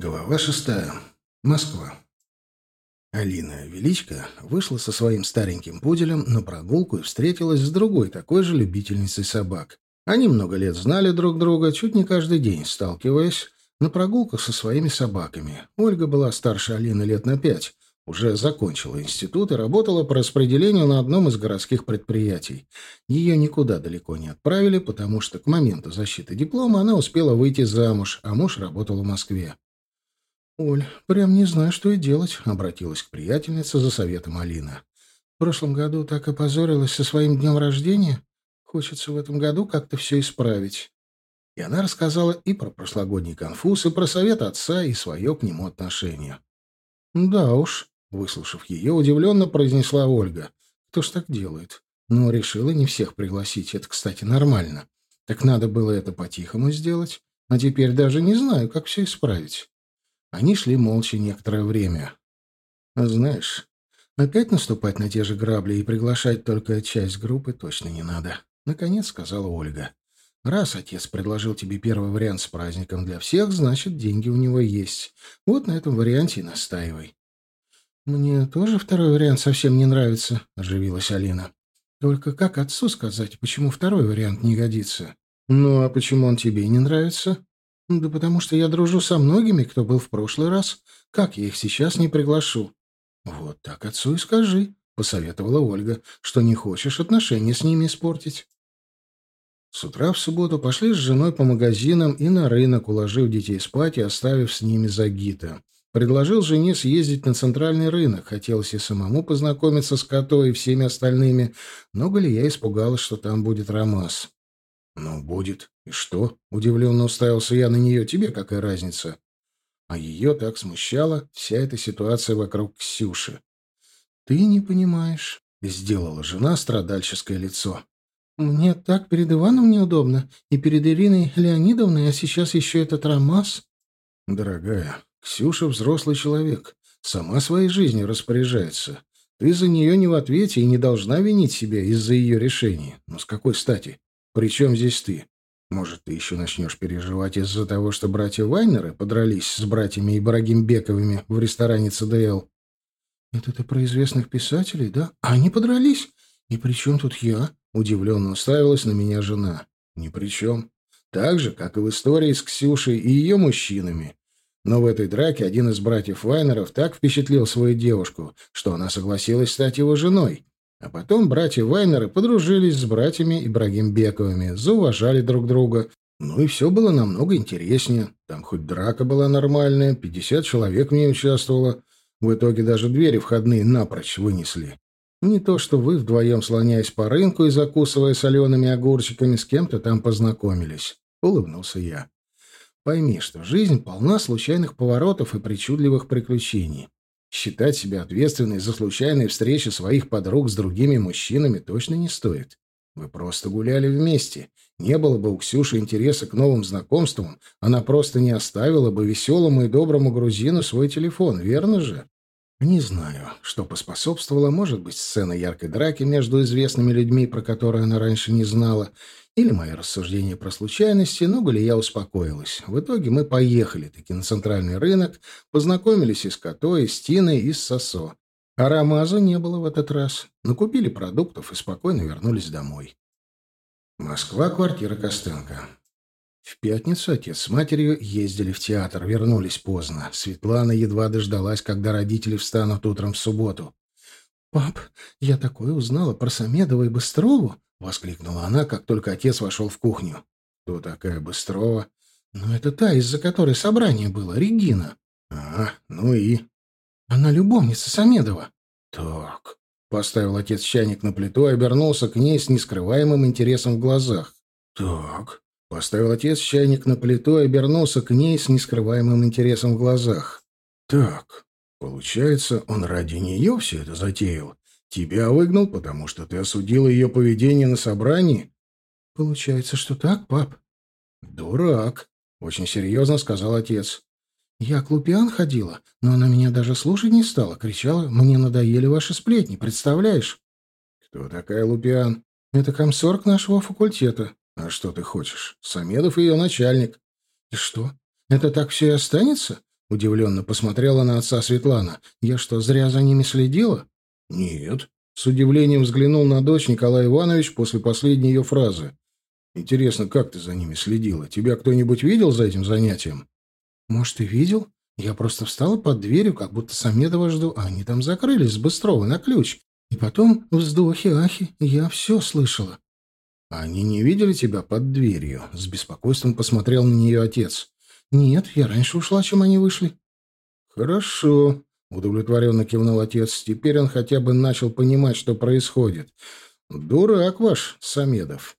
Глава шестая. Москва. Алина Величко вышла со своим стареньким пуделем на прогулку и встретилась с другой такой же любительницей собак. Они много лет знали друг друга, чуть не каждый день сталкиваясь на прогулках со своими собаками. Ольга была старше Алины лет на пять, уже закончила институт и работала по распределению на одном из городских предприятий. Ее никуда далеко не отправили, потому что к моменту защиты диплома она успела выйти замуж, а муж работал в Москве. «Оль, прям не знаю, что и делать», — обратилась к приятельнице за советом Алина. «В прошлом году так опозорилась со своим днем рождения. Хочется в этом году как-то все исправить». И она рассказала и про прошлогодний конфуз, и про совет отца, и свое к нему отношение. «Да уж», — выслушав ее, удивленно произнесла Ольга. «Кто ж так делает? Но решила не всех пригласить. Это, кстати, нормально. Так надо было это по-тихому сделать. А теперь даже не знаю, как все исправить». Они шли молча некоторое время. «Знаешь, опять наступать на те же грабли и приглашать только часть группы точно не надо», — наконец сказала Ольга. «Раз отец предложил тебе первый вариант с праздником для всех, значит, деньги у него есть. Вот на этом варианте и настаивай». «Мне тоже второй вариант совсем не нравится», — оживилась Алина. «Только как отцу сказать, почему второй вариант не годится?» «Ну, а почему он тебе не нравится?» Да потому что я дружу со многими, кто был в прошлый раз. Как я их сейчас не приглашу? Вот так отцу и скажи, посоветовала Ольга, что не хочешь отношения с ними испортить. С утра в субботу пошли с женой по магазинам и на рынок, уложив детей спать и оставив с ними Загита. Предложил жене съездить на центральный рынок. Хотелось и самому познакомиться с Котой и всеми остальными, но Галия испугалась, что там будет ромас. «Ну, будет. И что?» — удивленно уставился я на нее. «Тебе какая разница?» А ее так смущала вся эта ситуация вокруг Ксюши. «Ты не понимаешь», — сделала жена страдальческое лицо. «Мне так перед Иваном неудобно, и перед Ириной Леонидовной, а сейчас еще этот ромас». «Дорогая, Ксюша взрослый человек, сама своей жизнью распоряжается. Ты за нее не в ответе и не должна винить себя из-за ее решений. Но с какой стати? «При чем здесь ты? Может, ты еще начнешь переживать из-за того, что братья Вайнеры подрались с братьями Ибрагимбековыми в ресторане ЦДЛ?» «Это ты про известных писателей, да? А они подрались? И при чем тут я?» Удивленно уставилась на меня жена. «Ни при чем. Так же, как и в истории с Ксюшей и ее мужчинами. Но в этой драке один из братьев Вайнеров так впечатлил свою девушку, что она согласилась стать его женой. А потом братья Вайнеры подружились с братьями Ибрагимбековыми, зауважали друг друга. Ну и все было намного интереснее. Там хоть драка была нормальная, 50 человек в ней участвовало. В итоге даже двери входные напрочь вынесли. Не то, что вы вдвоем, слоняясь по рынку и закусывая солеными огурчиками, с кем-то там познакомились. Улыбнулся я. Пойми, что жизнь полна случайных поворотов и причудливых приключений. Считать себя ответственной за случайные встречи своих подруг с другими мужчинами точно не стоит. Вы просто гуляли вместе. Не было бы у Ксюши интереса к новым знакомствам, она просто не оставила бы веселому и доброму грузину свой телефон, верно же? Не знаю, что поспособствовало, может быть, сцена яркой драки между известными людьми, про которые она раньше не знала, или мои рассуждения про случайности, но Галия успокоилась. В итоге мы поехали таки на центральный рынок, познакомились и с Котой, и с Тиной, и с Сосо. А Рамаза не было в этот раз. Накупили продуктов и спокойно вернулись домой. Москва, квартира Костенко. В пятницу отец с матерью ездили в театр, вернулись поздно. Светлана едва дождалась, когда родители встанут утром в субботу. «Пап, я такое узнала про Самедова и Быстрову!» — воскликнула она, как только отец вошел в кухню. «Кто такая Быстрова?» «Ну, это та, из-за которой собрание было, Регина». «А, ну и...» «Она любовница Самедова». «Так...» — поставил отец чайник на плиту и обернулся к ней с нескрываемым интересом в глазах. «Так...» — поставил отец чайник на плиту и обернулся к ней с нескрываемым интересом в глазах. «Так...» Получается, он ради нее все это затеял. Тебя выгнал, потому что ты осудила ее поведение на собрании? Получается, что так, пап? Дурак, очень серьезно сказал отец. Я к Лупиан ходила, но она меня даже слушать не стала, кричала, мне надоели ваши сплетни, представляешь? Кто такая Лупиан? Это комсорг нашего факультета. А что ты хочешь? Самедов ее начальник. И что? Это так все и останется? — удивленно посмотрела на отца Светлана. «Я что, зря за ними следила?» «Нет», — с удивлением взглянул на дочь Николай Иванович после последней ее фразы. «Интересно, как ты за ними следила? Тебя кто-нибудь видел за этим занятием?» «Может, и видел? Я просто встала под дверью, как будто Самедова жду, а они там закрылись с Быстрова на ключ. И потом вздохи-ахи, я все слышала». «Они не видели тебя под дверью?» — с беспокойством посмотрел на нее отец. «Нет, я раньше ушла, чем они вышли». «Хорошо», — удовлетворенно кивнул отец. «Теперь он хотя бы начал понимать, что происходит. Дурак ваш, Самедов».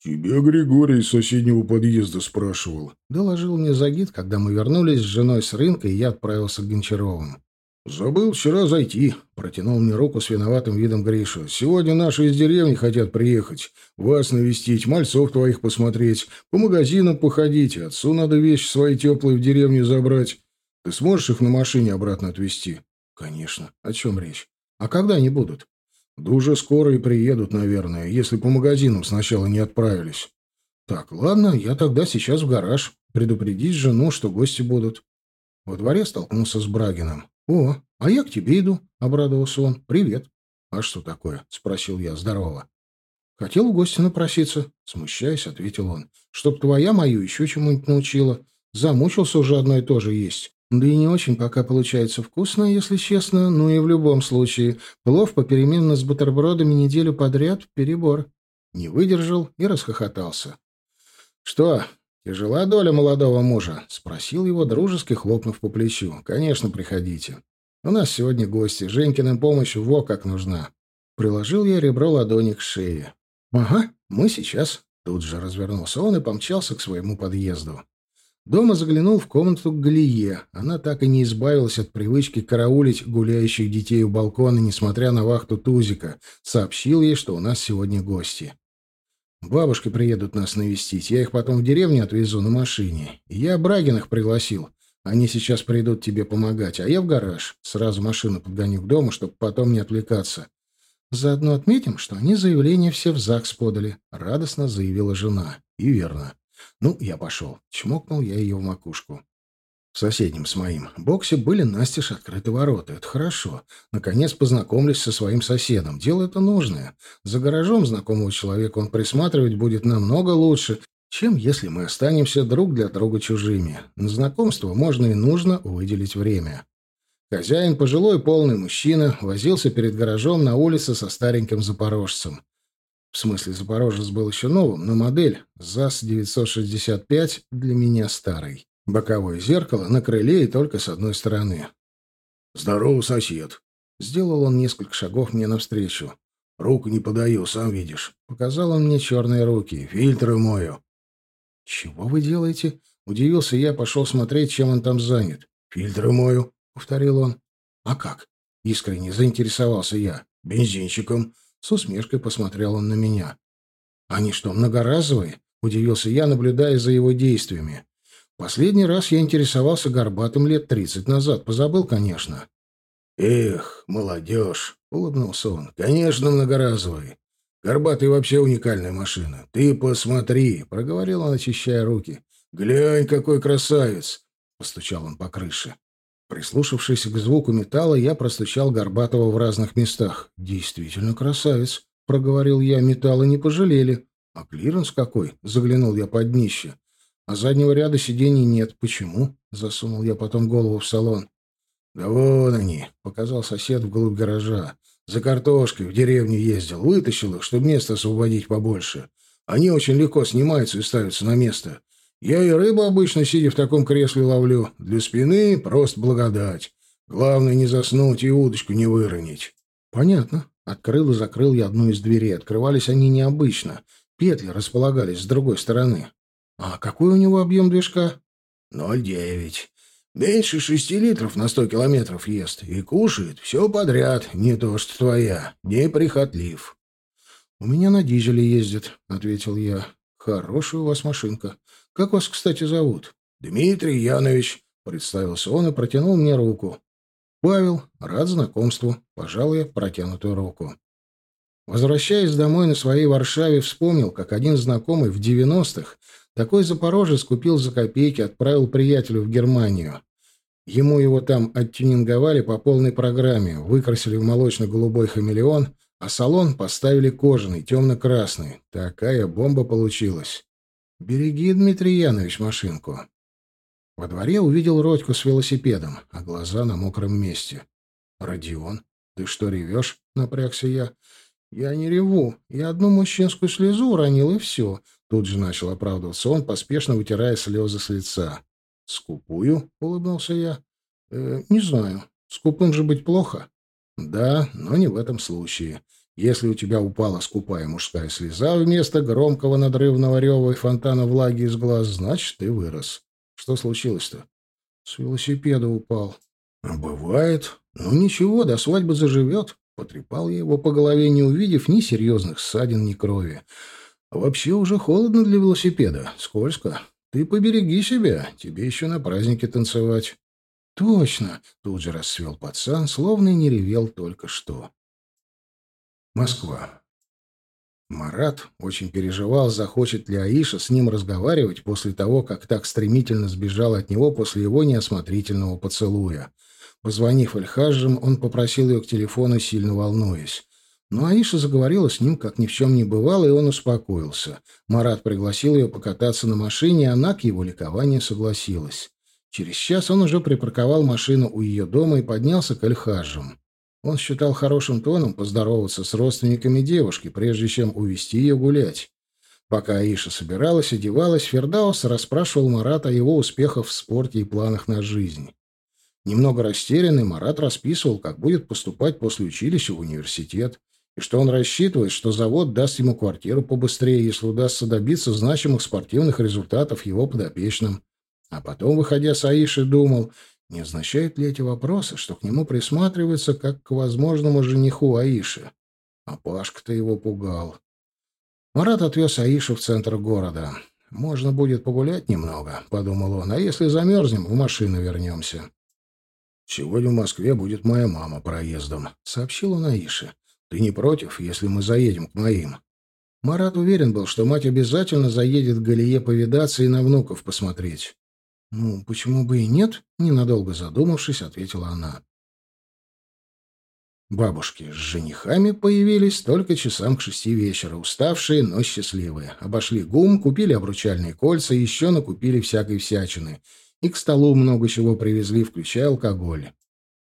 «Тебя Григорий из соседнего подъезда спрашивал», — доложил мне Загид, когда мы вернулись с женой с рынка, и я отправился к Гончаровым. «Забыл вчера зайти», — протянул мне руку с виноватым видом Гриша. «Сегодня наши из деревни хотят приехать, вас навестить, мальцов твоих посмотреть, по магазинам походить, отцу надо вещи свои теплые в деревню забрать. Ты сможешь их на машине обратно отвезти?» «Конечно. О чем речь? А когда они будут?» «Да уже скоро и приедут, наверное, если по магазинам сначала не отправились». «Так, ладно, я тогда сейчас в гараж. Предупредить жену, что гости будут». Во дворе столкнулся с Брагином. «О, а я к тебе иду», — обрадовался он. «Привет». «А что такое?» — спросил я. «Здорово». «Хотел в гости напроситься», — смущаясь, ответил он. «Чтоб твоя мою еще чему-нибудь научила. Замучился уже одно и то же есть. Да и не очень пока получается вкусно, если честно. Ну и в любом случае. Плов попеременно с бутербродами неделю подряд — перебор». Не выдержал и расхохотался. «Что, «Тяжела доля молодого мужа?» — спросил его, дружески хлопнув по плечу. «Конечно, приходите. У нас сегодня гости. Женькина помощь во как нужна». Приложил я ребро ладони к шее. «Ага, мы сейчас». Тут же развернулся он и помчался к своему подъезду. Дома заглянул в комнату к Галие. Она так и не избавилась от привычки караулить гуляющих детей у балкона, несмотря на вахту Тузика. Сообщил ей, что у нас сегодня гости. Бабушки приедут нас навестить. Я их потом в деревню отвезу на машине. Я Брагиных пригласил. Они сейчас придут тебе помогать, а я в гараж. Сразу машину подгоню к дому, чтобы потом не отвлекаться. Заодно отметим, что они заявление все в ЗАГС подали. Радостно заявила жена. И верно. Ну, я пошел. Чмокнул я ее в макушку. В соседнем с моим боксе были настежь открыты ворота. Это хорошо. Наконец познакомлюсь со своим соседом. Дело это нужное. За гаражом знакомого человека он присматривать будет намного лучше, чем если мы останемся друг для друга чужими. На знакомство можно и нужно выделить время. Хозяин, пожилой полный мужчина, возился перед гаражом на улице со стареньким запорожцем. В смысле, запорожец был еще новым, но модель ЗАЗ-965 для меня старый. Боковое зеркало на крыле и только с одной стороны. «Здорово, сосед!» Сделал он несколько шагов мне навстречу. «Руку не подаю, сам видишь». Показал он мне черные руки. «Фильтры мою». «Чего вы делаете?» Удивился я, пошел смотреть, чем он там занят. «Фильтры мою», — повторил он. «А как?» — искренне заинтересовался я. «Бензинчиком». С усмешкой посмотрел он на меня. «Они что, многоразовые?» — удивился я, наблюдая за его действиями. Последний раз я интересовался горбатым лет тридцать назад. Позабыл, конечно. «Эх, молодежь!» — улыбнулся он. «Конечно, многоразовый. Горбатый вообще уникальная машина. Ты посмотри!» — проговорил он, очищая руки. «Глянь, какой красавец!» — постучал он по крыше. Прислушавшись к звуку металла, я простучал Горбатого в разных местах. «Действительно красавец!» — проговорил я. «Металла не пожалели. А клиренс какой?» — заглянул я под днище. А заднего ряда сидений нет. Почему? Засунул я потом голову в салон. Да вон они, показал сосед вглубь гаража. За картошкой в деревню ездил, вытащил их, чтобы место освободить побольше. Они очень легко снимаются и ставятся на место. Я и рыбу обычно, сидя в таком кресле, ловлю. Для спины просто благодать. Главное не заснуть и удочку не выронить. Понятно. Открыл и закрыл я одну из дверей. Открывались они необычно. Петли располагались с другой стороны. А какой у него объем движка? Ноль девять. Меньше шести литров на сто километров ест. И кушает все подряд, не то что твоя. Неприхотлив. — У меня на дизеле ездит, — ответил я. — Хорошая у вас машинка. Как вас, кстати, зовут? — Дмитрий Янович, — представился он и протянул мне руку. — Павел, рад знакомству. Пожал я протянутую руку. Возвращаясь домой на своей Варшаве, вспомнил, как один знакомый в девяностых такой запорожец купил за копейки, отправил приятелю в Германию. Ему его там оттюнинговали по полной программе, выкрасили в молочно-голубой хамелеон, а салон поставили кожаный, темно-красный. Такая бомба получилась. Береги, Дмитрий Янович, машинку. Во дворе увидел Родьку с велосипедом, а глаза на мокром месте. «Родион, ты что, ревешь?» — напрягся я. «Я не реву. Я одну мужчинскую слезу уронил, и все». Тут же начал оправдываться он, поспешно вытирая слезы с лица. «Скупую?» — улыбнулся я. «Э, «Не знаю. Скупым же быть плохо». «Да, но не в этом случае. Если у тебя упала скупая мужская слеза вместо громкого надрывного рева и фонтана влаги из глаз, значит, ты вырос. Что случилось-то? С велосипеда упал. А бывает. Ну ничего, до свадьбы заживет. Потрепал я его по голове, не увидев ни серьезных ссадин, ни крови. Вообще уже холодно для велосипеда. Скользко. Ты побереги себя, тебе еще на празднике танцевать. Точно, тут же расцвел пацан, словно и не ревел только что. Москва. Марат очень переживал, захочет ли Аиша с ним разговаривать после того, как так стремительно сбежал от него после его неосмотрительного поцелуя. Позвонив Эльхажем, он попросил ее к телефону, сильно волнуясь. Но Аиша заговорила с ним, как ни в чем не бывало, и он успокоился. Марат пригласил ее покататься на машине, и она к его ликованию согласилась. Через час он уже припарковал машину у ее дома и поднялся к Эльхажам. Он считал хорошим тоном поздороваться с родственниками девушки, прежде чем увести ее гулять. Пока Аиша собиралась, одевалась, Фердаус расспрашивал Марата о его успехах в спорте и планах на жизнь. Немного растерянный, Марат расписывал, как будет поступать после училища в университет, и что он рассчитывает, что завод даст ему квартиру побыстрее, если удастся добиться значимых спортивных результатов его подопечным. А потом, выходя с Аишей, думал, не означают ли эти вопросы, что к нему присматриваются как к возможному жениху Аиши? А Пашка-то его пугал. Марат отвез Аишу в центр города. «Можно будет погулять немного», — подумал он, — «а если замерзнем, в машину вернемся». «Сегодня в Москве будет моя мама проездом», — сообщил он Аише. «Ты не против, если мы заедем к моим?» Марат уверен был, что мать обязательно заедет к Галие повидаться и на внуков посмотреть. «Ну, почему бы и нет?» — ненадолго задумавшись, ответила она. Бабушки с женихами появились только часам к шести вечера, уставшие, но счастливые. Обошли гум, купили обручальные кольца еще накупили всякой всячины. И к столу много чего привезли, включая алкоголь.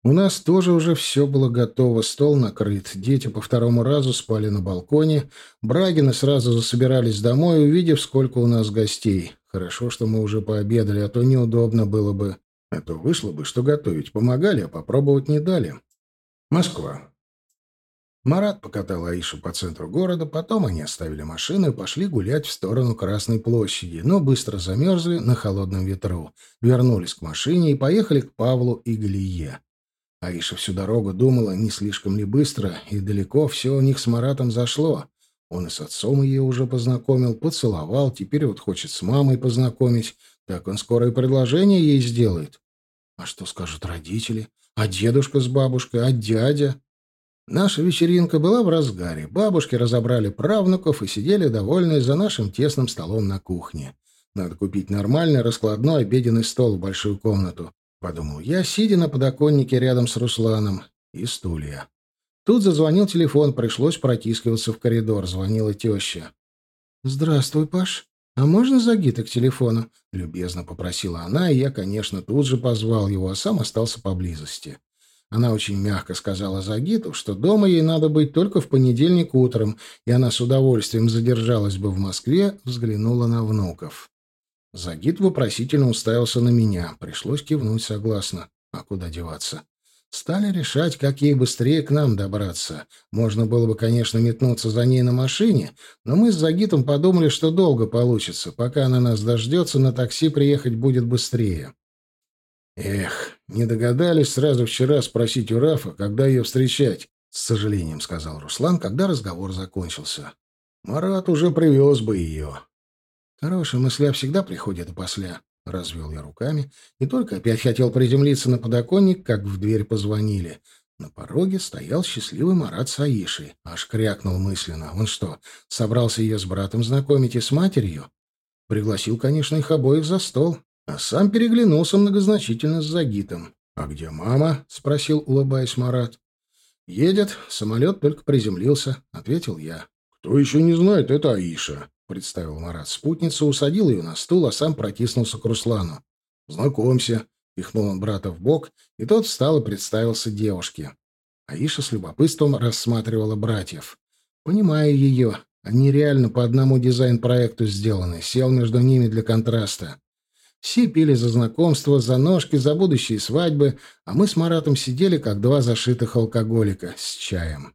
У нас тоже уже все было готово, стол накрыт. Дети по второму разу спали на балконе. Брагины сразу засобирались домой, увидев, сколько у нас гостей. Хорошо, что мы уже пообедали, а то неудобно было бы. А то вышло бы, что готовить помогали, а попробовать не дали. Москва. Марат покатал Аишу по центру города, потом они оставили машину и пошли гулять в сторону Красной площади, но быстро замерзли на холодном ветру, вернулись к машине и поехали к Павлу и Галие. Аиша всю дорогу думала, не слишком ли быстро и далеко все у них с Маратом зашло. Он и с отцом ее уже познакомил, поцеловал, теперь вот хочет с мамой познакомить. Так он скоро и предложение ей сделает. А что скажут родители? А дедушка с бабушкой? А дядя? Наша вечеринка была в разгаре. Бабушки разобрали правнуков и сидели довольные за нашим тесным столом на кухне. Надо купить нормальный раскладной обеденный стол в большую комнату. Подумал я, сидя на подоконнике рядом с Русланом. И стулья. Тут зазвонил телефон, пришлось протискиваться в коридор. Звонила теща. «Здравствуй, Паш. А можно Загита к телефону?» — любезно попросила она, и я, конечно, тут же позвал его, а сам остался поблизости. Она очень мягко сказала Загиту, что дома ей надо быть только в понедельник утром, и она с удовольствием задержалась бы в Москве, взглянула на внуков. Загит вопросительно уставился на меня. Пришлось кивнуть согласно. А куда деваться? Стали решать, как ей быстрее к нам добраться. Можно было бы, конечно, метнуться за ней на машине, но мы с Загитом подумали, что долго получится. Пока она нас дождется, на такси приехать будет быстрее. Эх, не догадались сразу вчера спросить у Рафа, когда ее встречать, с сожалением сказал Руслан, когда разговор закончился. Марат уже привез бы ее. Хорошие мысли всегда приходят опосля. Развел я руками и только опять хотел приземлиться на подоконник, как в дверь позвонили. На пороге стоял счастливый Марат с Аишей. Аж крякнул мысленно. Он что, собрался ее с братом знакомить и с матерью? Пригласил, конечно, их обоих за стол. а сам переглянулся многозначительно с Загитом. «А где мама?» — спросил, улыбаясь Марат. «Едет. Самолет только приземлился», — ответил я. «Кто еще не знает, это Аиша», — представил Марат спутницу, усадил ее на стул, а сам протиснулся к Руслану. «Знакомься», — пихнул он брата в бок, и тот встал и представился девушке. Аиша с любопытством рассматривала братьев. Понимая ее, они реально по одному дизайн-проекту сделаны, сел между ними для контраста. Все пили за знакомство, за ножки, за будущие свадьбы, а мы с Маратом сидели, как два зашитых алкоголика, с чаем.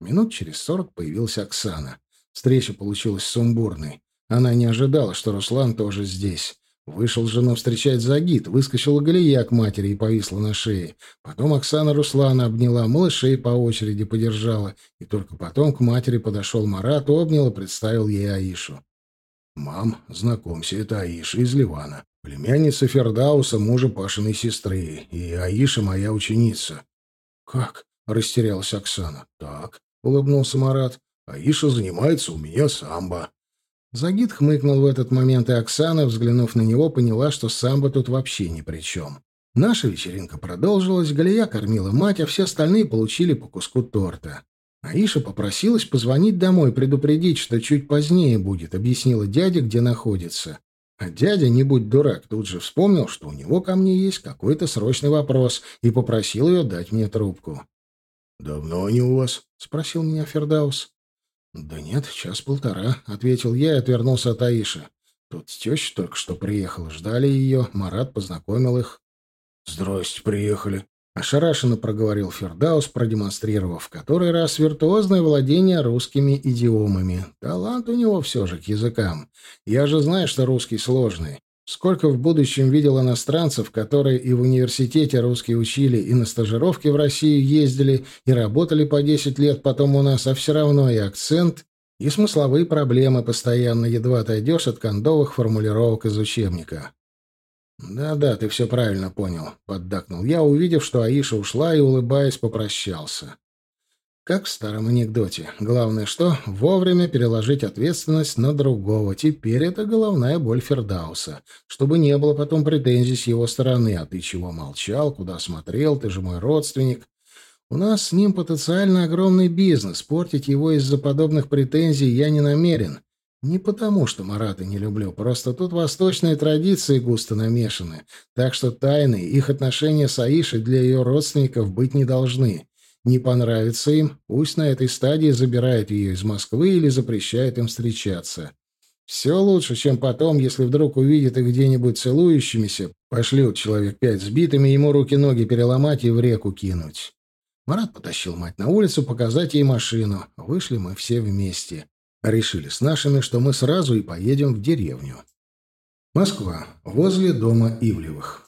Минут через сорок появилась Оксана. Встреча получилась сумбурной. Она не ожидала, что Руслан тоже здесь. Вышел жену встречать Загид, выскочила Галия к матери и повисла на шее. Потом Оксана Руслана обняла, малышей по очереди подержала. И только потом к матери подошел Марат, обнял и представил ей Аишу. «Мам, знакомься, это Аиша из Ливана. Племянница Фердауса, мужа Пашиной сестры, и Аиша моя ученица. Как? растерялась Оксана. Так, улыбнулся Марат. Аиша занимается у меня самбо. Загид хмыкнул в этот момент, и Оксана, взглянув на него, поняла, что самбо тут вообще ни при чем. Наша вечеринка продолжилась, Галия кормила мать, а все остальные получили по куску торта. Аиша попросилась позвонить домой, предупредить, что чуть позднее будет, объяснила дяде, где находится. А дядя, не будь дурак, тут же вспомнил, что у него ко мне есть какой-то срочный вопрос, и попросил ее дать мне трубку. «Давно они у вас?» — спросил меня Фердаус. «Да нет, час-полтора», — ответил я и отвернулся от Аиши. Тут теща только что приехала, ждали ее, Марат познакомил их. «Здрасте, приехали», Ошарашенно проговорил Фердаус, продемонстрировав в который раз виртуозное владение русскими идиомами. Талант у него все же к языкам. Я же знаю, что русский сложный. Сколько в будущем видел иностранцев, которые и в университете русские учили, и на стажировки в Россию ездили, и работали по 10 лет потом у нас, а все равно и акцент, и смысловые проблемы постоянно едва отойдешь от кондовых формулировок из учебника. «Да-да, ты все правильно понял», — поддакнул я, увидев, что Аиша ушла и, улыбаясь, попрощался. Как в старом анекдоте. Главное что? Вовремя переложить ответственность на другого. Теперь это головная боль Фердауса. Чтобы не было потом претензий с его стороны. А ты чего молчал? Куда смотрел? Ты же мой родственник. У нас с ним потенциально огромный бизнес. Портить его из-за подобных претензий я не намерен. Не потому, что Марата не люблю, просто тут восточные традиции густо намешаны, так что тайны, их отношения с Аишей для ее родственников быть не должны. Не понравится им, пусть на этой стадии забирает ее из Москвы или запрещает им встречаться. Все лучше, чем потом, если вдруг увидит их где-нибудь целующимися, пошлют человек пять сбитыми, ему руки-ноги переломать и в реку кинуть. Марат потащил мать на улицу показать ей машину. Вышли мы все вместе. Решили с нашими, что мы сразу и поедем в деревню. Москва. Возле дома Ивлевых.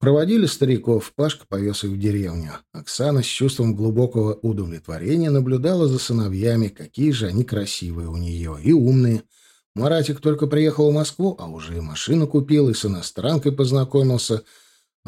Проводили стариков, Пашка повез их в деревню. Оксана с чувством глубокого удовлетворения наблюдала за сыновьями, какие же они красивые у нее и умные. Маратик только приехал в Москву, а уже и машину купил, и с иностранкой познакомился —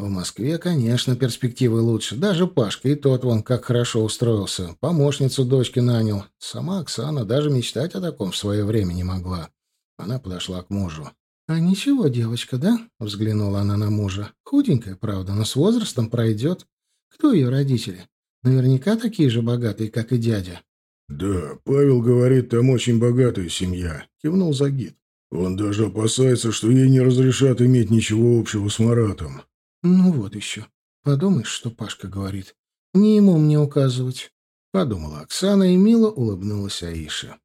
в Москве, конечно, перспективы лучше. Даже Пашка и тот вон как хорошо устроился. Помощницу дочки нанял. Сама Оксана даже мечтать о таком в свое время не могла. Она подошла к мужу. «А ничего, девочка, да?» — взглянула она на мужа. «Худенькая, правда, но с возрастом пройдет. Кто ее родители? Наверняка такие же богатые, как и дядя». «Да, Павел говорит, там очень богатая семья», — кивнул Загид. «Он даже опасается, что ей не разрешат иметь ничего общего с Маратом. «Ну вот еще. Подумаешь, что Пашка говорит. Не ему мне указывать», — подумала Оксана и мило улыбнулась Аише.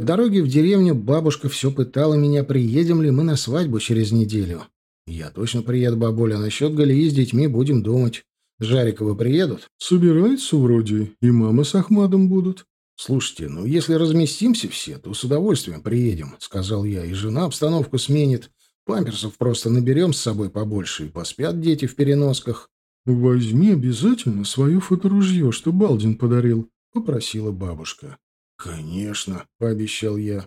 В дороге в деревню бабушка все пытала меня, приедем ли мы на свадьбу через неделю. Я точно приеду, бабуля, а насчет Галии с детьми будем думать. Жариковы приедут? Собираются вроде, и мама с Ахмадом будут. Слушайте, ну если разместимся все, то с удовольствием приедем, сказал я, и жена обстановку сменит. Памперсов просто наберем с собой побольше, и поспят дети в переносках. — Возьми обязательно свое фоторужье, что Балдин подарил, — попросила бабушка. — Конечно, — пообещал я.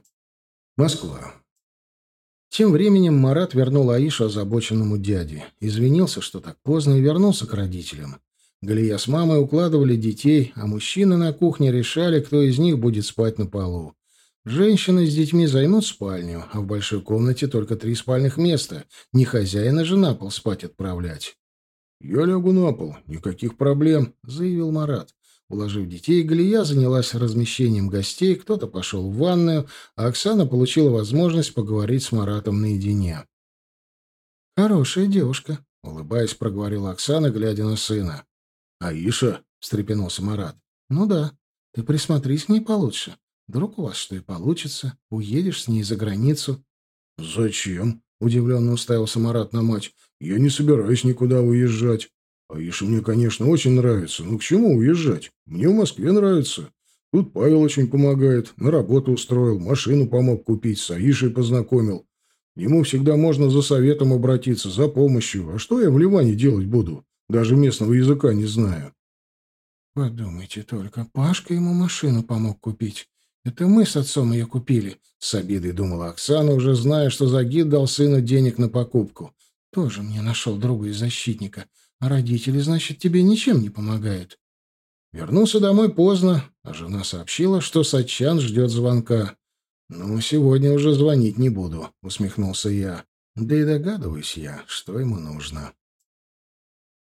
Москва. Тем временем Марат вернул Аишу озабоченному дяде. Извинился, что так поздно, и вернулся к родителям. Галия с мамой укладывали детей, а мужчины на кухне решали, кто из них будет спать на полу. Женщины с детьми займут спальню, а в большой комнате только три спальных места. Не хозяина же на пол спать отправлять. «Я лягу на пол, никаких проблем», — заявил Марат. Уложив детей, Галия занялась размещением гостей, кто-то пошел в ванную, а Оксана получила возможность поговорить с Маратом наедине. «Хорошая девушка», — улыбаясь, проговорила Оксана, глядя на сына. «Аиша?» — встрепенулся Марат. «Ну да. Ты присмотрись к ней получше. Вдруг у вас что и получится. Уедешь с ней за границу». «Зачем?» — удивленно уставился Марат на мать. «Я не собираюсь никуда уезжать. Аиша мне, конечно, очень нравится, но к чему уезжать? Мне в Москве нравится. Тут Павел очень помогает, на работу устроил, машину помог купить, с Аишей познакомил. Ему всегда можно за советом обратиться, за помощью. А что я в Ливане делать буду? Даже местного языка не знаю. Подумайте только, Пашка ему машину помог купить. Это мы с отцом ее купили. С обидой думала Оксана, уже зная, что Загид дал сыну денег на покупку. Тоже мне нашел друга и защитника. А родители, значит, тебе ничем не помогают. Вернулся домой поздно, а жена сообщила, что Сачан ждет звонка. «Ну, сегодня уже звонить не буду», — усмехнулся я. Да и догадываюсь я, что ему нужно.